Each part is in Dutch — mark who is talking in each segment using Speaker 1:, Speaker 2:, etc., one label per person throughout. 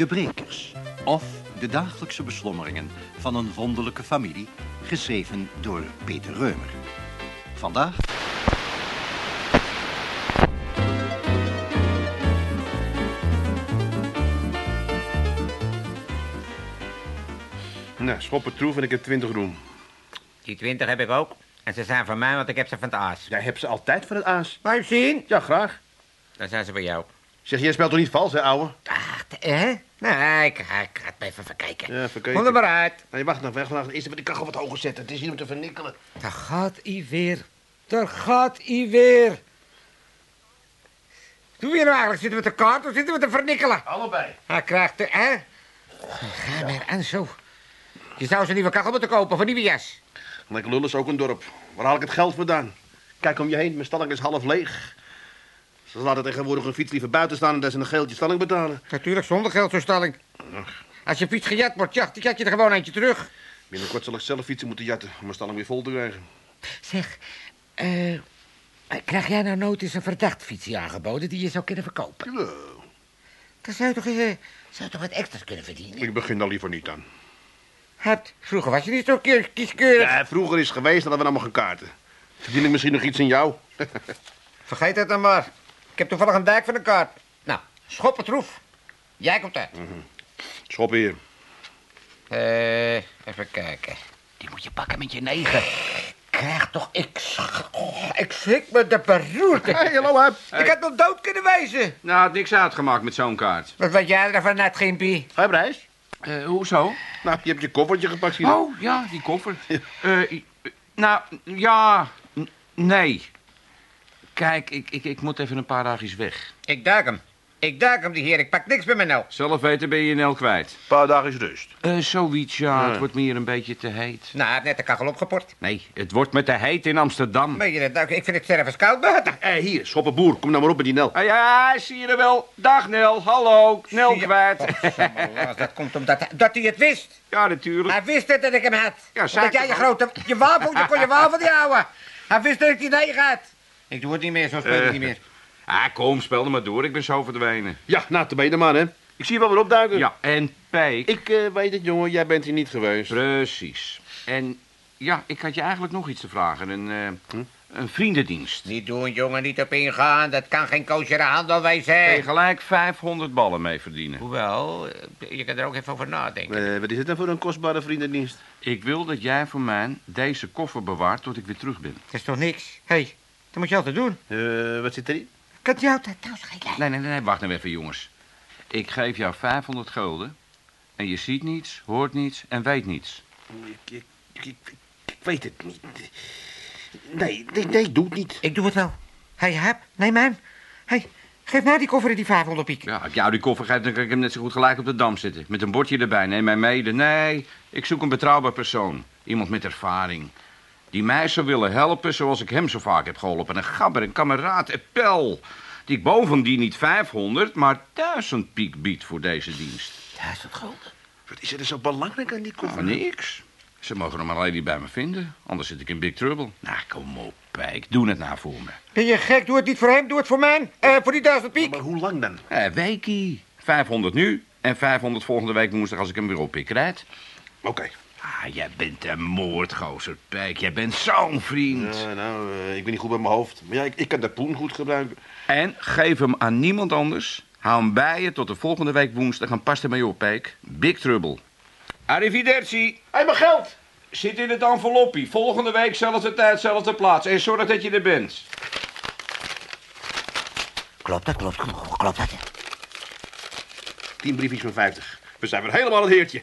Speaker 1: De Brekers. Of de dagelijkse beslommeringen van een wonderlijke familie. Geschreven door Peter Reumer. Vandaag...
Speaker 2: Nou, schoppen troef en ik heb 20 roem.
Speaker 3: Die twintig heb ik ook. En ze zijn van mij, want ik heb ze van het aas.
Speaker 2: Jij hebt ze altijd van het aas.
Speaker 3: Wou je zien?
Speaker 2: Ja, graag.
Speaker 3: Dan zijn ze van jou.
Speaker 2: Zeg, jij speelt toch niet vals, hè, ouwe?
Speaker 3: Ach, hè? Nee, ik, ik ga het even verkijken.
Speaker 2: Ja, verkeken.
Speaker 3: Kom er maar uit.
Speaker 2: Nee, wacht nou, wacht nou. Eerst even de kachel wat hoger zetten. Het is hier om te vernikkelen.
Speaker 3: Daar gaat hij weer. Daar gaat hij weer. Doe je nou eigenlijk? Zitten we te kaart of zitten we te vernikkelen?
Speaker 2: Allebei.
Speaker 3: Hij krijgt de, hè? Ga maar aan zo. Je zou zijn nieuwe kachel moeten kopen voor nieuwe jas.
Speaker 2: Lekker lullen is ook een dorp. Waar haal ik het geld vandaan? Kijk om je heen, mijn stalling is half leeg. Ze laten tegenwoordig een fiets liever buiten staan en dat ze een geeltje stalling betalen.
Speaker 3: Natuurlijk zonder geld zo'n stelling. Als je fiets gejat wordt, ja, dan krijg je er gewoon eentje terug.
Speaker 2: Binnenkort zal ik zelf fietsen moeten jatten om mijn stalling weer vol te krijgen.
Speaker 3: Zeg, eh, krijg jij nou nooit eens een verdacht fietsje aangeboden die je zou kunnen verkopen?
Speaker 2: Ja,
Speaker 3: Dan zou je toch, eh, zou je toch wat extra's kunnen verdienen?
Speaker 2: ik begin daar liever niet aan.
Speaker 3: Hebt, vroeger was je niet zo kieskeurig.
Speaker 2: Ja, vroeger is geweest, dan hadden we allemaal geen kaarten. Verdien ik misschien nog iets in jou?
Speaker 3: Vergeet het dan maar. Ik heb toevallig een dijk van de kaart. Nou, schoppetroef. Jij komt uit.
Speaker 2: Schop hier.
Speaker 3: Eh, even kijken. Die moet je pakken met je negen. Krijg toch, ik, oh, ik schrik me de beroerte.
Speaker 2: Hé, hallo.
Speaker 3: Ik had nog dood kunnen wijzen.
Speaker 4: Nou, had niks uitgemaakt met zo'n kaart.
Speaker 3: Wat weet jij ervan, net Gimpie?
Speaker 2: Ga je op reis?
Speaker 4: Eh, hoezo?
Speaker 2: Nou, je hebt je koffertje gepakt, zie je.
Speaker 4: Oh, ja, die koffer. Eh, eh, nou, ja, nee. Kijk, ik, ik, ik moet even een paar dagjes weg.
Speaker 3: Ik duik hem. Ik duik hem, die heer. Ik pak niks bij me nou.
Speaker 4: Zelf weten ben je Nel kwijt.
Speaker 2: Een paar dagen is rust.
Speaker 4: Eh, zoiets, ja.
Speaker 2: Ja.
Speaker 4: Het wordt meer een beetje te heet.
Speaker 3: Nou, hij heeft net de kachel opgeport.
Speaker 4: Nee, het wordt met te heet in Amsterdam.
Speaker 3: Weet je dat duiken? Ik vind het stervens koud buiten.
Speaker 2: Hé, hier, schoppenboer. Kom nou maar op met die Nel.
Speaker 4: Ah, ja, zie je er wel. Dag Nel, hallo. Nel
Speaker 3: Zie je-
Speaker 4: kwijt.
Speaker 3: Godsamme, dat komt omdat hij, dat hij het wist.
Speaker 4: ja, natuurlijk.
Speaker 3: Hij wist het dat ik hem had.
Speaker 4: Ja,
Speaker 3: omdat jij je grote... Je wafel, je kon je wafel niet houden. Hij wist dat ik die negen had. Ik doe het niet meer, zo speel ik
Speaker 4: Eh.
Speaker 3: niet meer.
Speaker 4: Ah, kom, speel er maar door. Ik ben zo verdwenen.
Speaker 2: Ja, nou, te benen man, hè. Ik zie je wel weer opduiken.
Speaker 4: Ja, en Peek.
Speaker 2: Ik eh, weet het, jongen. Jij bent hier niet geweest.
Speaker 4: Precies. En ja, ik had je eigenlijk nog iets te vragen. Een, eh, een vriendendienst.
Speaker 3: Niet doen, jongen, niet op ingaan. Dat kan geen kosher handel
Speaker 4: Kun je
Speaker 3: wezen.
Speaker 4: gelijk 500 ballen mee verdienen.
Speaker 3: Hoewel, je kan er ook even over nadenken.
Speaker 2: Eh, wat is het dan voor een kostbare vriendendienst?
Speaker 4: Ik wil dat jij voor mij deze koffer bewaart tot ik weer terug ben.
Speaker 3: Dat is toch niks? Hé, hey, dat moet je altijd doen.
Speaker 2: Eh, wat zit erin?
Speaker 3: Kan het jou dat trouwens geen
Speaker 4: Nee, nee, nee, wacht nou even, jongens. Ik geef jou 500 gulden. En je ziet niets, hoort niets en weet niets.
Speaker 2: Ik, ik, ik, weet het niet. Nee, nee, nee, doe het niet.
Speaker 3: Ik doe het wel. Hé, hey, heb, neem hem. Hé, hey, geef mij die koffer in die 500 piek.
Speaker 4: Ja, als ik jou die koffer geef, dan kan ik hem net zo goed gelijk op de dam zitten. Met een bordje erbij, neem mij mede. Nee, ik zoek een betrouwbaar persoon. Iemand met ervaring. Die mij zou willen helpen zoals ik hem zo vaak heb geholpen. Een gabber, een kameraad, een pel. Die ik bovendien niet 500, maar 1000 piek biedt voor deze dienst.
Speaker 3: Duizend gulden.
Speaker 2: Wat is er zo belangrijk aan die koffer?
Speaker 4: Nou, niks. Ze mogen hem alleen niet bij me vinden. Anders zit ik in big trouble. Nou, kom op, Pijk. Doe het nou voor me.
Speaker 3: Ben je gek? Doe het niet voor hem, doe het voor mij. Eh, voor die duizend piek.
Speaker 2: Maar hoe lang dan?
Speaker 4: Eh, weekie. 500 nu en 500 volgende week woensdag als ik hem weer oppik, rijdt.
Speaker 2: Oké.
Speaker 4: Ah, jij bent een moordgozer, Pijk. Jij bent zo'n vriend.
Speaker 2: Ja, nou, eh, ik ben niet goed bij mijn hoofd. Maar ja, ik, ik kan de poen goed gebruiken.
Speaker 4: En geef hem aan niemand anders. Hou hem bij je tot de volgende week woensdag en pas ermee op, Pijk. Big trouble. Arrivederci.
Speaker 2: Hé, hey, mijn geld!
Speaker 4: Zit in het enveloppie. Volgende week, zelfde tijd, zelfde plaats. En zorg dat je er bent.
Speaker 3: Klopt dat, klopt, klopt, klopt dat.
Speaker 2: Tien briefjes van 50. We zijn weer helemaal het heertje.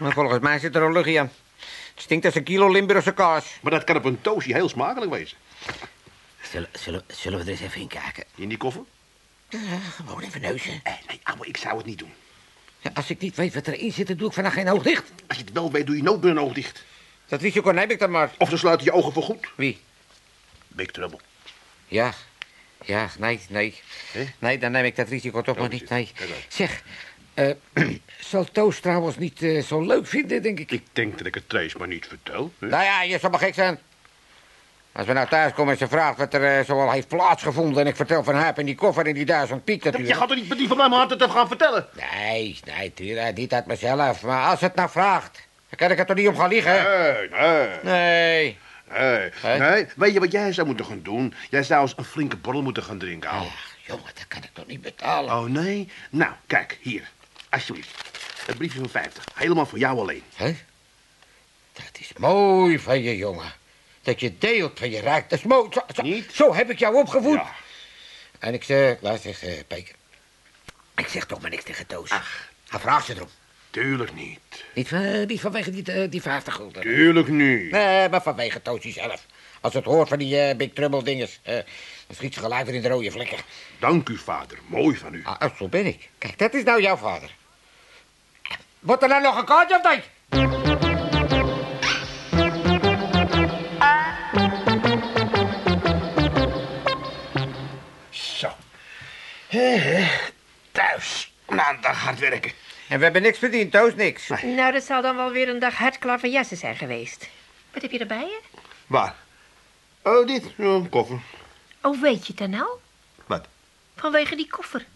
Speaker 3: Maar volgens mij zit er een luchtje aan. Het stinkt als een kilo Limburgse kaas.
Speaker 2: Maar dat kan op een toosje heel smakelijk wezen.
Speaker 3: Zullen, zullen, zullen we er eens even in kijken?
Speaker 2: In die koffer?
Speaker 3: Ja, gewoon even neuzen.
Speaker 2: Eh, nee, ouwe, ik zou het niet doen.
Speaker 3: Ja, als ik niet weet wat erin zit, dan doe ik vandaag geen oog dicht.
Speaker 2: Als je het wel weet, doe je nooit meer een oog dicht.
Speaker 3: Dat risico neem ik dan maar.
Speaker 2: Of dan sluiten je ogen voor goed.
Speaker 3: Wie?
Speaker 2: Big trouble.
Speaker 3: Ja. Ja, nee, nee. Nee, dan neem ik dat risico toch
Speaker 2: Oh,
Speaker 3: maar niet. Nee. Zeg, eh, zal Toos trouwens niet eh, zo leuk vinden, denk ik?
Speaker 2: Ik denk dat ik het Trace maar niet vertel. hè?
Speaker 3: Nou ja, je zal maar gek zijn. Als we nou thuis komen en ze vraagt wat er eh, zoal heeft plaatsgevonden... en ik vertel van haar en die koffer en die duizend piek
Speaker 2: Je
Speaker 3: natuurlijk...
Speaker 2: gaat toch niet met die van mijn hart het gaan vertellen?
Speaker 3: Nee, nee, tuurlijk, niet uit mezelf. Maar als het nou vraagt, dan kan ik er toch niet om gaan liegen?
Speaker 2: Nee, nee,
Speaker 3: Nee.
Speaker 2: nee. Nee. Weet je wat jij zou moeten gaan doen? Jij zou eens een flinke borrel moeten gaan drinken, ouwe.
Speaker 3: Ach, jongen, dat kan ik toch niet betalen?
Speaker 2: Oh, nee? Nou, kijk, hier. Alsjeblieft. Het briefje van 50. Helemaal voor jou alleen.
Speaker 3: Hè? Dat is mooi van je, jongen. Dat je deelt van je rijk. Dat is mooi. Zo, zo,
Speaker 2: Niet?
Speaker 3: zo heb ik jou opgevoed.
Speaker 2: Ja.
Speaker 3: En ik zeg, luister, eh, Peker. Ik zeg toch maar niks tegen Toos.
Speaker 2: Ach.
Speaker 3: Hij vraagt ze erom.
Speaker 2: Tuurlijk niet.
Speaker 3: Niet, van, niet vanwege die, eh, die 50 gulden.
Speaker 2: Tuurlijk niet.
Speaker 3: Nee, maar vanwege Toosje zelf. Als het hoort van die eh, Big Trouble dinges, eh, dan schiet ze gelijk weer in de rode vlekken.
Speaker 2: Dank u, vader. Mooi van u.
Speaker 3: Ah, zo ben ik. Kijk, dat is nou jouw vader. Wordt er nou nog een kaartje of niet?
Speaker 2: Zo. Hé, hé. Thuis. Na een dag hard werken.
Speaker 3: En we hebben niks verdiend, Toos, niks.
Speaker 5: Nou, dat zal dan wel weer een dag hard klaverjassen zijn geweest. Wat heb je erbij, hè?
Speaker 2: Waar? Oh, dit. Een koffer.
Speaker 5: Oh, weet je het dan nou?
Speaker 2: Wat?
Speaker 5: Vanwege die koffer.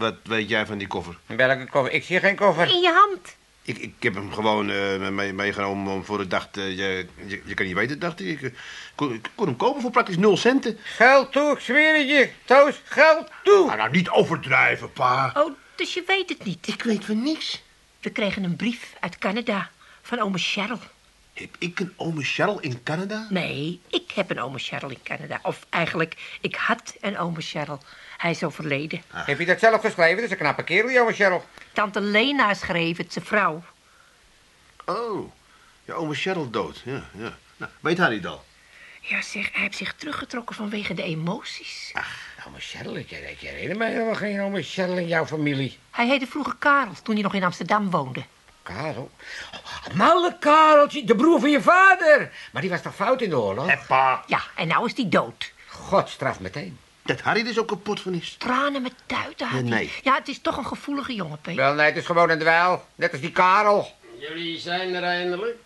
Speaker 2: Wat weet jij van die koffer?
Speaker 3: Welke koffer? Ik zie geen koffer.
Speaker 5: In je hand.
Speaker 2: Ik, ik heb hem gewoon eh, mee, meegenomen om voor de dag te... Je, je, je kan niet weten, dacht ik. Ik eh, kon, ik kon hem kopen voor praktisch nul centen.
Speaker 3: Geld toe, ik zweer het je. Toos, geld toe.
Speaker 2: Maar nou, niet overdrijven, pa.
Speaker 5: Oh, dus je weet het niet.
Speaker 2: Ik weet van niks.
Speaker 5: We kregen een brief uit Canada van ome Cheryl.
Speaker 2: Heb ik een ome Cheryl in Canada?
Speaker 5: Nee, ik heb een ome Cheryl in Canada. Of eigenlijk, ik had een ome Cheryl. Hij is overleden.
Speaker 3: Heb je dat zelf geschreven? Dat is een knappe kerel, jongen, Cheryl.
Speaker 5: Tante Lena schreef het, zijn vrouw.
Speaker 2: Oh, ja, ome Cheryl dood. Ja, ja. Nou, weet hij niet al?
Speaker 5: Ja, zeg, hij heeft zich teruggetrokken vanwege de emoties.
Speaker 3: Ome Cheryl, ik, ik herinner me helemaal geen ome Cheryl in jouw familie.
Speaker 5: Hij heette vroeger Karel, toen hij nog in Amsterdam woonde.
Speaker 3: Karel? Oh, malle Kareltje, de broer van je vader. Maar die was toch fout in de oorlog?
Speaker 2: Hé, pa.
Speaker 5: Ja, en nou is hij dood.
Speaker 3: God straf meteen.
Speaker 2: Dat Harry dus ook kapot van is.
Speaker 5: Tranen met tuiten had hij.
Speaker 2: Nee.
Speaker 5: Ja, het is toch een gevoelige jongen, Peter.
Speaker 3: Wel, nee, het is gewoon een dweil. Net als die Karel.
Speaker 6: Jullie zijn er eindelijk.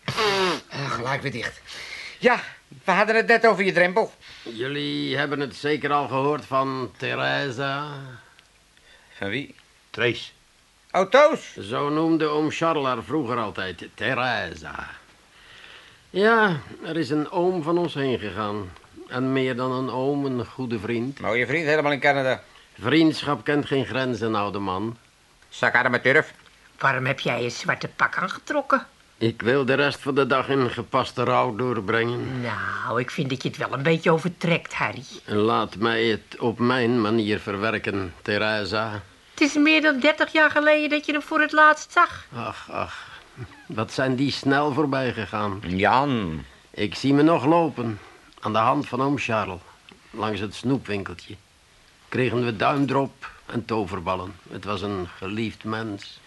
Speaker 3: Ah, gelijk weer dicht. Ja, we hadden het net over je drempel.
Speaker 6: Jullie hebben het zeker al gehoord van Theresa.
Speaker 3: Van wie?
Speaker 2: Trace.
Speaker 3: Oh, Toos.
Speaker 6: Zo noemde oom Charles haar vroeger altijd Theresa. Ja, er is een oom van ons heen gegaan. En meer dan een oom, een goede vriend.
Speaker 3: Mooie vriend, helemaal in Canada.
Speaker 6: Vriendschap kent geen grenzen, oude man.
Speaker 3: Zak aan met turf.
Speaker 5: Waarom heb jij je zwarte pak aangetrokken?
Speaker 6: Ik wil de rest van de dag in gepaste rouw doorbrengen.
Speaker 5: Nou, ik vind dat je het wel een beetje overtrekt, Harry.
Speaker 6: Laat mij het op mijn manier verwerken, Theresa.
Speaker 5: Het is meer dan dertig jaar geleden dat je hem voor het laatst zag.
Speaker 6: Ach, ach. Wat zijn die snel voorbij gegaan.
Speaker 3: Jan.
Speaker 6: Ik zie me nog lopen. Aan de hand van oom Charles. Langs het snoepwinkeltje. Kregen we duimdrop en toverballen. Het was een geliefd mens.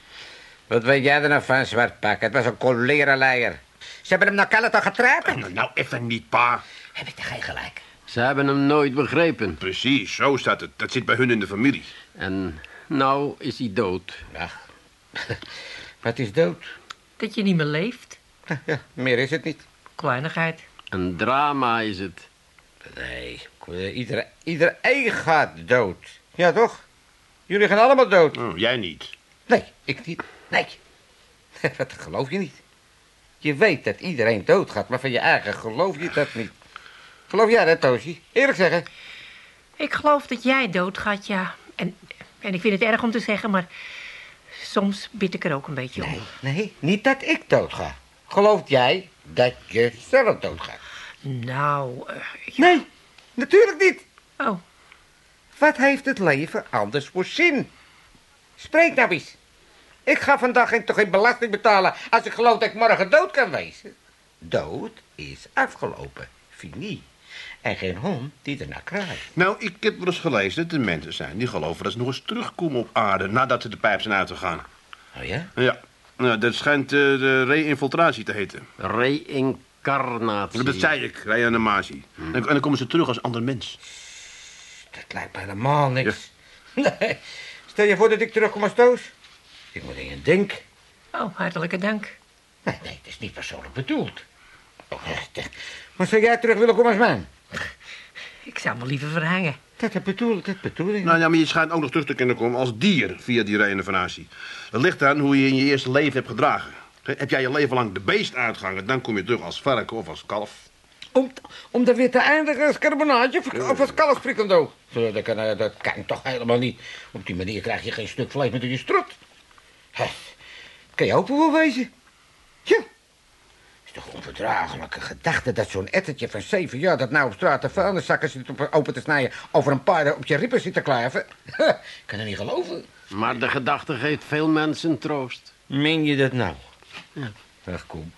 Speaker 3: Wat weet jij er nou van, zwartpak? Het was een colera-leier. Ze hebben hem naar Canada getrapt.
Speaker 2: Nou, nou, even niet, pa.
Speaker 3: Heb ik toch geen gelijk?
Speaker 6: Ze hebben hem nooit begrepen.
Speaker 2: Precies, zo staat het. Dat zit bij hun in de familie.
Speaker 6: En nou is hij dood.
Speaker 3: Ja. Wat is dood?
Speaker 5: Dat je niet meer leeft.
Speaker 3: Ja, meer is het niet.
Speaker 5: Kleinigheid.
Speaker 6: Een drama is het.
Speaker 3: Nee, iedereen, iedereen gaat dood. Ja, toch? Jullie gaan allemaal dood.
Speaker 2: Oh, jij niet.
Speaker 3: Nee, ik niet. Nee. Dat geloof je niet. Je weet dat iedereen doodgaat, maar van je eigen geloof je dat niet. Geloof jij dat, Toosje? Eerlijk zeggen.
Speaker 5: Ik geloof dat jij doodgaat, ja. En, en ik vind het erg om te zeggen, maar soms bid ik er ook een beetje om.
Speaker 3: Nee, nee, niet dat ik doodga. Gelooft jij dat je zelf doodgaat?
Speaker 5: Nou, eh, ja.
Speaker 3: Nee, natuurlijk niet.
Speaker 5: Oh,
Speaker 3: Wat heeft het leven anders voor zin? Spreek nou eens. Ik ga vandaag geen, toch geen belasting betalen als ik geloof dat ik morgen dood kan wezen. Dood is afgelopen. Fini. En geen hond die ernaar kraait.
Speaker 2: Nou, ik heb wel eens gelezen dat er mensen zijn die geloven dat ze nog eens terugkomen op aarde nadat ze de pijp zijn uitgegaan.
Speaker 3: Oh ja?
Speaker 2: Ja, nou, dat schijnt eh, de re-infiltratie te heten.
Speaker 6: Reïncarnatie.
Speaker 2: Dat zei ik, reanimatie. En, en dan komen ze terug als ander mens.
Speaker 3: Dat lijkt me helemaal niks. Nee. Stel je voor dat ik terugkom als Toos. Ik moet in je denken.
Speaker 5: oh, hartelijke dank.
Speaker 3: Nee, nee, het is niet persoonlijk bedoeld. Maar zou jij terug willen komen als man?
Speaker 5: Ik zou me liever verhangen.
Speaker 3: Dat, dat bedoel, dat bedoel ik.
Speaker 2: Nou ja, maar je schijnt ook nog terug te kunnen komen als dier via die reïncarnatie. Dat ligt aan hoe je in je eerste leven hebt gedragen. Heb jij je leven lang de beest uitgehangen, dan kom je terug als varken of als kalf.
Speaker 3: Om, om dan weer te eindigen als carbonaatje of, of als kalfsprikando. Zo, Dat kan, eh, dat kan toch helemaal niet. Op die manier krijg je geen stuk vlees met in je strot. Kan je ook wel wezen? Onverdraaglijke gedachte dat zo'n ettertje van zeven jaar... dat nou op straat de vuilniszakken zit op open te snijden... over een paar op je rippen zit te klaven. Ik kan het niet geloven.
Speaker 6: Maar de gedachte geeft veel mensen troost.
Speaker 3: Meen je dat nou? Ja. Ach, kom.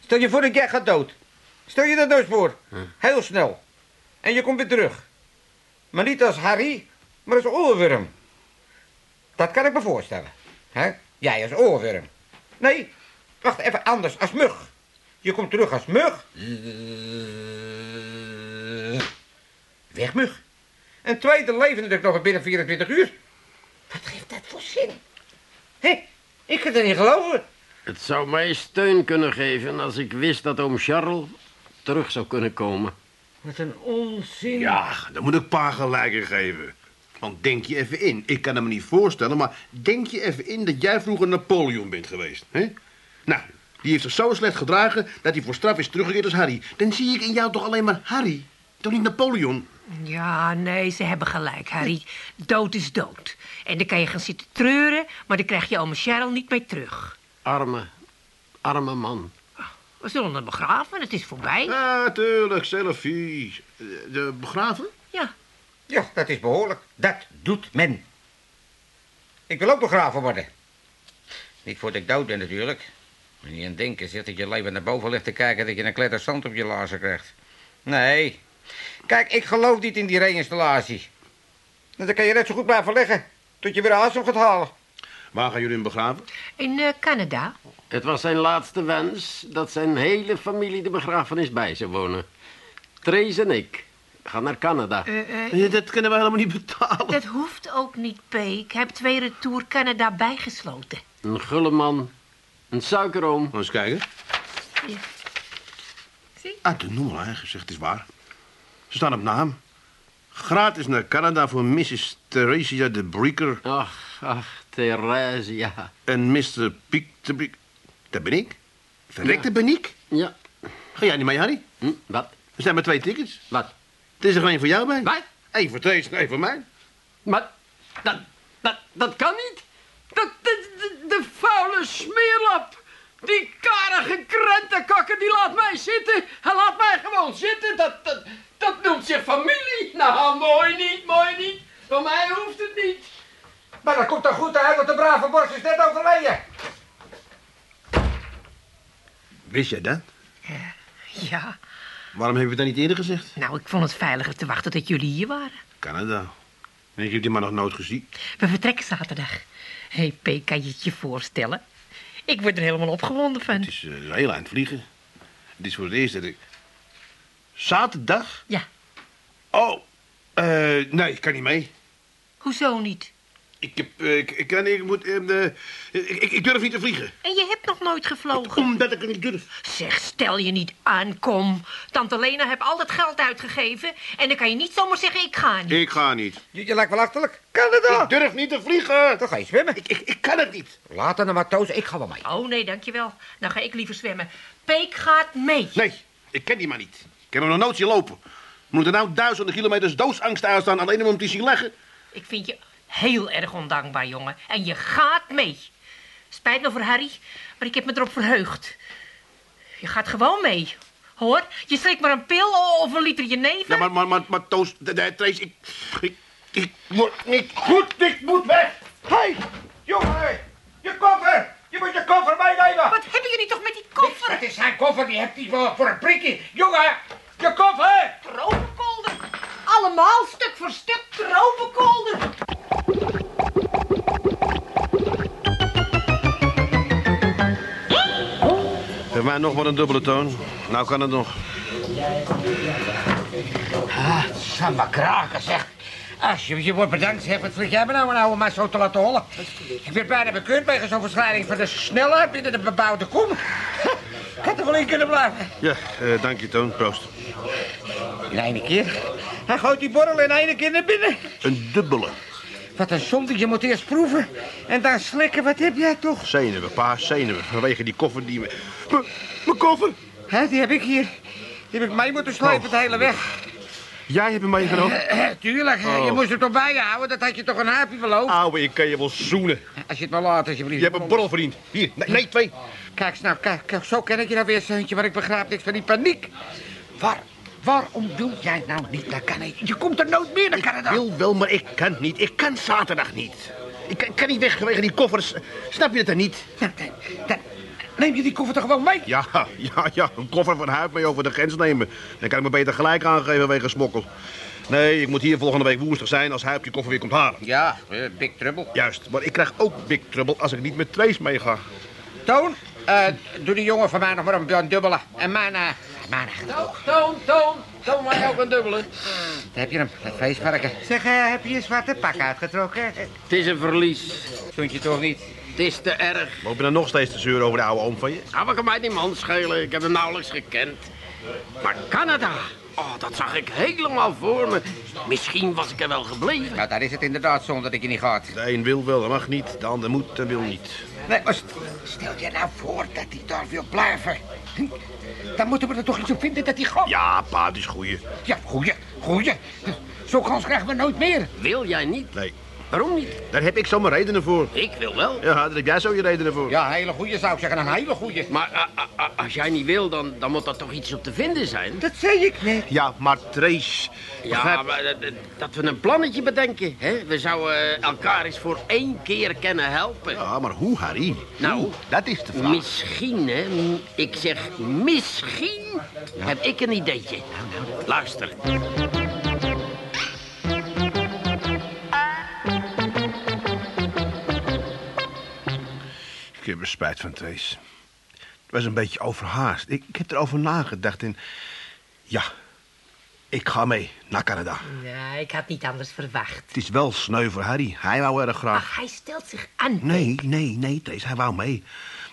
Speaker 3: Stel je voor dat jij gaat dood. Stel je dat nou eens voor. Heel snel. En je komt weer terug. Maar niet als Harry, maar als oorworm. Dat kan ik me voorstellen. hè? Jij als oorworm. Nee, wacht even anders, als mug. Je komt terug als mug. Weg, mug. En tweede leven natuurlijk nog binnen 24 uur. Wat geeft dat voor zin? Hé, ik kan het niet geloven.
Speaker 6: Het zou mij steun kunnen geven als ik wist dat oom Charles terug zou kunnen komen.
Speaker 3: Wat een onzin.
Speaker 2: Ja, dan moet ik pa gelijk in geven. Want denk je even in. Ik kan het me niet voorstellen, maar denk je even in dat jij vroeger Napoleon bent geweest. Hè? Nou, die heeft zich zo slecht gedragen dat hij voor straf is teruggekeerd als Harry. Dan zie ik in jou toch alleen maar Harry. Toch niet Napoleon?
Speaker 5: Ja, nee, ze hebben gelijk, Harry. Dood is dood. En dan kan je gaan zitten treuren, maar dan krijg je oma Cheryl niet mee terug.
Speaker 6: Arme, arme man.
Speaker 5: We zullen hem begraven, het is voorbij.
Speaker 2: Ja, tuurlijk, selfie. Eh, De begraven?
Speaker 5: Ja,
Speaker 3: Ja, dat is behoorlijk. Dat doet men. Ik wil ook begraven worden. Niet voordat ik dood ben natuurlijk. Maar niet aan denken, zegt dat je leven naar boven ligt te kijken... dat je een kletter zand op je laarzen krijgt. Nee. Kijk, ik geloof niet in die reinstallatie. En dan kan je net zo goed blijven liggen... tot je weer asem gaat halen.
Speaker 2: Waar gaan jullie hem begraven?
Speaker 5: in eh, Canada.
Speaker 6: Het was zijn laatste wens dat zijn hele familie de begrafenis bij zou wonen. Trace en ik gaan naar Canada.
Speaker 5: Eh, eh,
Speaker 2: Dat kunnen we helemaal niet betalen.
Speaker 5: dat hoeft ook niet, P. Ik heb twee retour Canada bijgesloten.
Speaker 6: Een gulle man, een suikeroom.
Speaker 2: Eens kijken.
Speaker 5: Hier. Zie?
Speaker 2: Ah, de nummer, hè, gezegd is waar. Ze staan op naam. Gratis naar Canada voor Mrs. Theresia de Breaker
Speaker 6: Ach, ach, Theresia.
Speaker 2: en Mr. Piek de Breaker. Dat ben ik. Verrekte ben ik.
Speaker 6: Ja,
Speaker 2: Ga jij niet mee, Harry?
Speaker 6: hm, wat?
Speaker 2: Er zijn maar twee tickets.
Speaker 6: Wat?
Speaker 2: Er is er één voor jou bij.
Speaker 6: Wat?
Speaker 2: Eén voor Trace en één voor mij.
Speaker 6: Maar dat, dat, dat kan niet. Dat, de, de, vuile smeerlap. Die karige krentenkakker, die laat mij zitten. Hij laat mij gewoon zitten. Dat, dat, dat noemt zich familie. Nou, mooi niet, mooi niet. Van mij hoeft het niet.
Speaker 3: Maar dat komt toch goed uit, want de brave borst is net overleden.
Speaker 2: Wist jij dat?
Speaker 5: Ja,
Speaker 2: Waarom heb je dat niet eerder gezegd?
Speaker 5: nou, ik vond het veiliger te wachten tot jullie hier waren.
Speaker 2: Canada. En ik heb die maar nog nooit gezien.
Speaker 5: We vertrekken zaterdag. Hé, hey, P, kan je het je voorstellen? Ik word er helemaal opgewonden van.
Speaker 2: Het is eh, een heel eind vliegen. Het is voor het eerst dat ik... Zaterdag?
Speaker 5: Ja,
Speaker 2: Oh, eh, nee, ik kan niet mee.
Speaker 5: hoezo niet?
Speaker 2: Ik, heb, eh, ik, ik, kan, ik, moet, eh, de- ik, ik, ik durf niet te vliegen.
Speaker 5: En je hebt nog nooit gevlogen.
Speaker 2: Omdat ik het niet durf.
Speaker 5: Zeg, stel je niet aan, kom. Tante Lena heeft al dat geld uitgegeven. En dan kan je niet zomaar zeggen, ik ga niet.
Speaker 2: Ik ga niet.
Speaker 3: Je, je lijkt wel achterlijk. Canada.
Speaker 2: Ik durf niet te vliegen.
Speaker 3: Toch ga je zwemmen.
Speaker 2: Ik, ik, ik kan het niet.
Speaker 3: Later de matroos, ik ga wel mee.
Speaker 5: Oh, nee, dankjewel. Dan ga ik liever zwemmen. Peek gaat mee.
Speaker 2: Nee, ik ken die maar niet. Ik heb hem nog nooit zien lopen. Moet er nou duizenden kilometers doodsangst uitstaan alleen om hem te zien leggen?
Speaker 5: Ik vind je heel erg ondankbaar, jongen. En je gaat mee. Spijt me voor Harry, maar ik heb me erop verheugd. Je gaat gewoon mee. Hoor, je slikt maar een pil of een liter jenever.
Speaker 2: Ja, maar, maar, maar, maar Toos, Trace, ik, ik, ik word niet goed. Ik moet weg.
Speaker 3: Hé, hey, jongen, je koffer. Je moet je koffer meenemen.
Speaker 5: Wat hebben jullie toch met die koffer?
Speaker 3: Dat is zijn koffer, die hebt hij voor, voor een prikje. Jongen, je koffer.
Speaker 5: Tropenkolder. Allemaal stuk voor stuk tropenkolder.
Speaker 2: Geef mij nog maar een dubbele toon. Nou kan het nog.
Speaker 3: Ah, samba kraken, zeg. Als je, je wordt bedankt, zeg. Wat vlieg jij me nou een oude maar zo te laten hollen? Ik werd bijna bekend bij zo'n versleiding van de snelheid binnen de bebouwde kom. Ik had er wel in kunnen blijven.
Speaker 2: Ja, eh, dank je, Toon. Proost.
Speaker 3: In één keer. Hij gooit die borrel in één keer naar binnen.
Speaker 2: Een dubbele.
Speaker 3: Wat een zonde, je moet eerst proeven. En dan slikken, wat heb jij toch?
Speaker 2: Zenuwen, pa, zenuwen. Vanwege die koffer die... Mijn koffer?
Speaker 3: Hè, die heb ik hier. Die heb ik mee moeten slepen de hele weg.
Speaker 2: Jij hebt hem meegenomen?
Speaker 3: Eh, tuurlijk,
Speaker 2: Oh.
Speaker 3: je moest het toch bijhouden. Dat had je toch een haapje beloofd.
Speaker 2: Ouwe, ik kan je wel zoenen.
Speaker 3: Als je het maar laat, alsjeblieft.
Speaker 2: Je hebt een borrel verdiend. Hier, nee, nee, twee.
Speaker 3: Kijk, snap, kijk, kijk, zo ken ik je nou weer, zeuntje, maar ik begrijp niks van die paniek. Waar, waarom wil jij nou niet naar Canada? Je komt er nooit meer naar
Speaker 2: Ik
Speaker 3: Canada.
Speaker 2: wil wel, maar ik kan niet. Ik kan zaterdag niet. Ik kan, ik kan niet weg vanwege die koffers. Snap je het dan niet?
Speaker 3: Nou, dan, dan neem je die koffer toch gewoon mee?
Speaker 2: Ja, ja, ja. Een koffer van Huip mee over de grens nemen. Dan kan ik me beter gelijk aangeven wegen smokkel. Nee, ik moet hier volgende week woensdag zijn als Huip je koffer weer komt halen.
Speaker 3: Ja, eh, big trouble.
Speaker 2: Juist, maar ik krijg ook big trouble als ik niet met Trace meega.
Speaker 3: Toon, eh, doe die jongen van mij nog maar een, een dubbele. En mijn, eh, mijn.
Speaker 6: Toon, toon, toon mij ook een dubbele.
Speaker 3: Daar heb je hem, het feestvarken. Zeg, eh, heb je je zwarte pak uitgetrokken?
Speaker 6: Het is een verlies.
Speaker 3: Stond je toch niet?
Speaker 6: Het is te erg.
Speaker 2: Loop je dan nog steeds te zeuren over de oude oom van je?
Speaker 6: Nou, wat kan mij die man schelen? Ik heb hem nauwelijks gekend. Maar Canada, oh, dat zag ik helemaal voor me. Misschien was ik er wel gebleven.
Speaker 3: Nou, daar is het inderdaad zonde dat je niet gaat.
Speaker 2: De een wil wel, dat mag niet. De ander moet en wil niet.
Speaker 3: Nee, maar st- stel je nou voor dat hij daar wil blijven. Hm? Dan moeten we er toch iets op vinden dat hij gaat.
Speaker 2: Ja, pa, het is goeie.
Speaker 3: Ja, goeie, goeie. Zo'n kans krijgen we nooit meer.
Speaker 6: Wil jij niet?
Speaker 2: Nee,
Speaker 6: Waarom niet?
Speaker 2: daar heb ik zomaar redenen voor.
Speaker 6: Ik wil wel.
Speaker 2: Ja, daar heb jij zo je redenen voor.
Speaker 3: Ja, een hele goeie zou ik zeggen, een hele goeie.
Speaker 6: Maar a- a- a- als jij niet wil, dan, dan moet er toch iets op te vinden zijn?
Speaker 3: Dat zei ik net.
Speaker 2: Ja, maar Trace...
Speaker 6: Ja,
Speaker 2: begrijp-
Speaker 6: maar dat, dat- dat we een plannetje bedenken. Hè? We zouden eh, elkaar eens voor één keer kunnen helpen.
Speaker 2: Ja, maar hoe, Harry?
Speaker 6: Nou,
Speaker 2: Hoe? dat is de vraag.
Speaker 6: Misschien, hè? Ik zeg misschien heb ik een ideetje. Luister.
Speaker 2: Ik heb er spijt van, Trace. Het was een beetje overhaast. Ik, ik heb erover nagedacht en... Ja, ik ga mee naar Canada.
Speaker 5: Nee, ik had niet anders verwacht.
Speaker 2: Het is wel sneu voor Harry. Hij wou erg graag.
Speaker 5: Ach, hij stelt zich aan.
Speaker 2: Nee, nee, nee, Trace. Hij wou mee.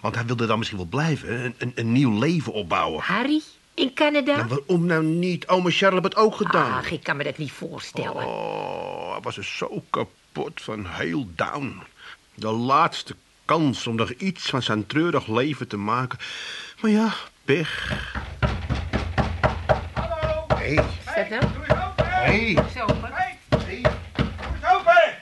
Speaker 2: Want hij wilde dan misschien wel blijven. Een, een, een nieuw leven opbouwen.
Speaker 5: Harry, in Canada?
Speaker 2: Nou, waarom nou niet? Oma Charles heeft het ook gedaan.
Speaker 5: Ach, ik kan me dat niet voorstellen.
Speaker 2: Oh, hij was er zo kapot van heel down. De laatste kans om nog iets van zijn treurig leven te maken. Maar ja, pech. Hallo.
Speaker 5: Is dat nou?
Speaker 2: hé.
Speaker 5: Zo, hoor.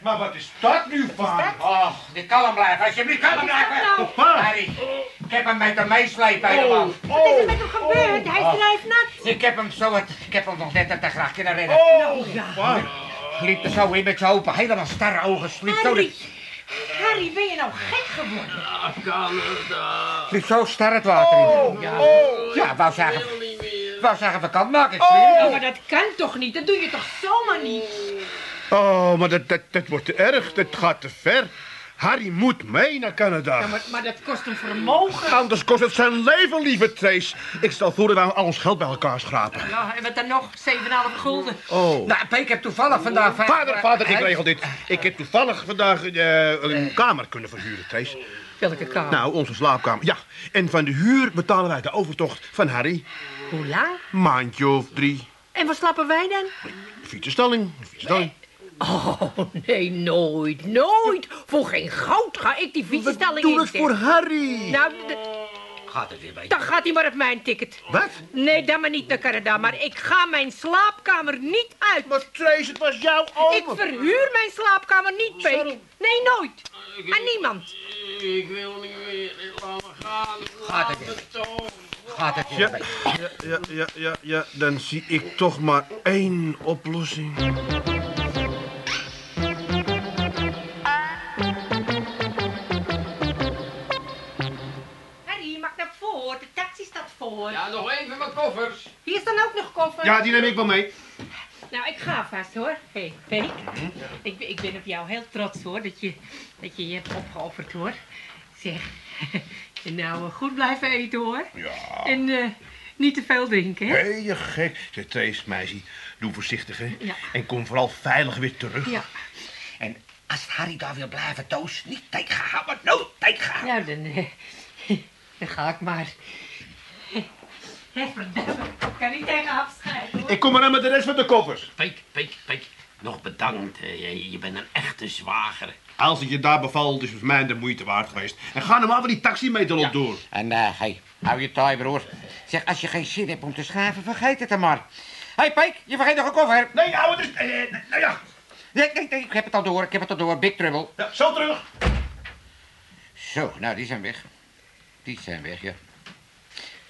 Speaker 2: Maar wat is dat nu van?
Speaker 3: Oh, die kalm blijven, alsjeblieft, kalm blijven.
Speaker 5: nou?
Speaker 3: Harry, ik heb hem met hem meeslepen helemaal.
Speaker 5: Wat is er met hem gebeurd? Hij is drijfnat.
Speaker 3: Ik heb hem zo, het, ik heb hem nog net uit de gracht kunnen redden.
Speaker 5: Nou ja.
Speaker 3: Liep er zo in met zijn open, helemaal starre ogen. Sliep zo,
Speaker 5: Harry, ben je nou gek geworden?
Speaker 6: Canada.
Speaker 3: sliep zo star het water in. Ja, ja wou zeggen, wou zeggen vakant maken. Ik zweer
Speaker 5: Nou,
Speaker 3: het.
Speaker 5: maar dat kan toch niet? Dat doe je toch zomaar niet?
Speaker 2: Oh, maar dat, dat, dat wordt te erg. Dat gaat te ver. Harry moet mee naar Canada.
Speaker 5: Ja, maar, maar dat kost een vermogen.
Speaker 2: Anders kost het zijn leven, lieve Trace. Ik stel voor dat wij al ons geld bij elkaar schrapen.
Speaker 5: Ja, en wat dan nog? 7,5 gulden.
Speaker 2: Oh.
Speaker 3: Nou, Peek, ik heb toevallig vandaag... vijf-
Speaker 2: Vader, vader, ik regel dit. Ik heb toevallig vandaag eh, een kamer kunnen verhuren, Trace.
Speaker 5: Welke kamer?
Speaker 2: Nou, onze slaapkamer. Ja, en van de huur betalen wij de overtocht van Harry.
Speaker 5: Hoe lang?
Speaker 2: Maandje of drie.
Speaker 5: En waar slapen wij dan?
Speaker 2: Fietsenstalling. Fietsenstalling.
Speaker 5: Oh, nee, nooit, nooit. Voor geen goud ga ik die fietsenstalling
Speaker 2: Doe het
Speaker 5: in.
Speaker 2: voor Harry.
Speaker 5: Nou,
Speaker 3: Gaat het weer bij
Speaker 5: dan gaat hij maar op mijn ticket.
Speaker 2: Wat?
Speaker 5: Nee, dan maar niet naar Canada. Maar ik ga mijn slaapkamer niet uit.
Speaker 2: Maar Trace, het was jouw
Speaker 5: Ik
Speaker 2: oma.
Speaker 5: verhuur mijn slaapkamer niet, Peek. Nee, nooit. Aan niemand.
Speaker 6: Ik wil niet meer. Laat me gaan.
Speaker 3: Gaat het
Speaker 6: Laat
Speaker 3: weer. Gaat het weer
Speaker 2: ja, ja, ja, ja, ja, dan zie ik toch maar één oplossing.
Speaker 6: Ja, nog even mijn koffers.
Speaker 5: Hier staan ook nog koffers.
Speaker 2: Ja, die neem ik wel mee.
Speaker 5: Nou, ik ga vast hoor. Hé, hey, Penny. Ik, ben- ik ben op jou heel trots hoor, dat je dat je, je hebt opgeofferd hoor. Zeg, en nou eh, goed blijven eten hoor.
Speaker 2: Ja.
Speaker 5: En eh, niet te veel drinken, hè?
Speaker 2: Ben je gek? Zeg, Trace, meisje, doe voorzichtig, hè.
Speaker 5: Ja.
Speaker 2: En kom vooral veilig weer terug.
Speaker 5: Ja.
Speaker 3: En als Harry daar wil blijven, Toos, niet tegenhouden, nooit tegenhouden.
Speaker 5: Nou, dan, eh, dan ga ik maar. Hé, verdomme. Ik kan niet tegen afscheid, hoor.
Speaker 2: Ik kom maar aan met de rest van de koffers.
Speaker 6: Pik, pik, pik. Nog bedankt. Je, je bent een echte zwager.
Speaker 2: Als het je daar bevalt, is het mij de moeite waard geweest. En ga nou maar van die taximeter op door.
Speaker 3: En eh, hey, hou je taai, broer. Zeg, als je geen zin hebt om te schaven, vergeet het dan maar. Hé, hey, Pijk, je vergeet nog een koffer.
Speaker 2: Nee, hou het eens. eh, nou ja,
Speaker 3: Nee, nee, nee, ik heb het al door, ik heb het al door. Big Trouble.
Speaker 2: ja, zo terug.
Speaker 3: Zo, nou, die zijn weg. Die zijn weg, ja.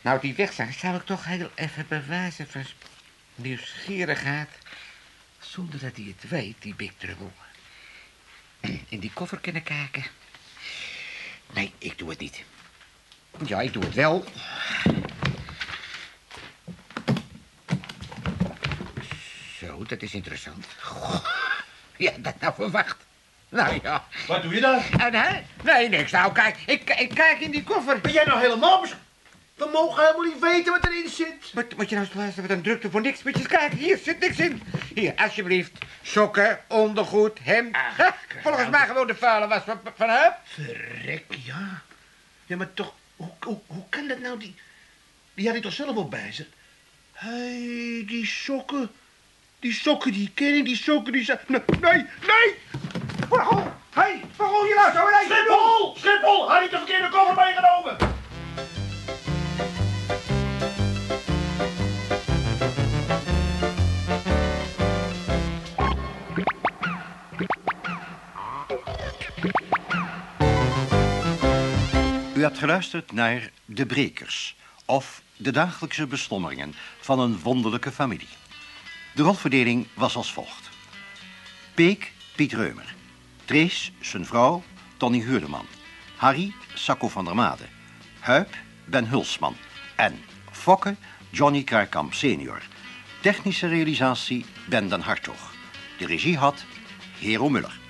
Speaker 3: Nou, die weg zijn, zou ik toch heel even bewijzen van nieuwsgierigheid. Zonder dat hij het weet, die Big Trouble. In die koffer kunnen kijken. Nee, ik doe het niet. Ja, ik doe het wel. Zo, dat is interessant. Goh, ja, dat nou verwacht. Nou ja.
Speaker 2: Wat doe je daar?
Speaker 3: En hè? Nee, niks. Nou, kijk, ik, ik kijk in die koffer.
Speaker 2: Ben jij nou helemaal bes... We mogen helemaal niet weten wat erin zit.
Speaker 3: Moet, moet je nou eens luisteren, wat een drukte voor niks. Moet je eens kijken, hier zit niks in. Hier, alsjeblieft. Sokken, ondergoed, hemd. Hè? Volgens mij gewoon de vuile was van, van Hup.
Speaker 2: Verrek, ja. Ja, maar toch, hoe, hoe, hoe kan dat nou? Die, die had hij toch zelf ook bij zich? Hé, hey, die sokken. Die sokken, die ken ik, die sokken, die zijn... Nee, nee, nee!
Speaker 3: Waarom? Hé, hey, waarom je nou zo?
Speaker 2: Schiphol! Schiphol! Had ik de verkeerde koffer meegenomen?
Speaker 1: Hebt geluisterd naar De Brekers, of de dagelijkse beslommeringen van een wonderlijke familie. De rolverdeling was als volgt. Peek, Piet Reumer. Trees, zijn vrouw, Tony Huurdeman. Harry, Sacco van der Made. Huip, Ben Hulsman. En Fokke, Johnny Kruikamp senior. Technische realisatie, Ben den Hartog. De regie had Hero Muller.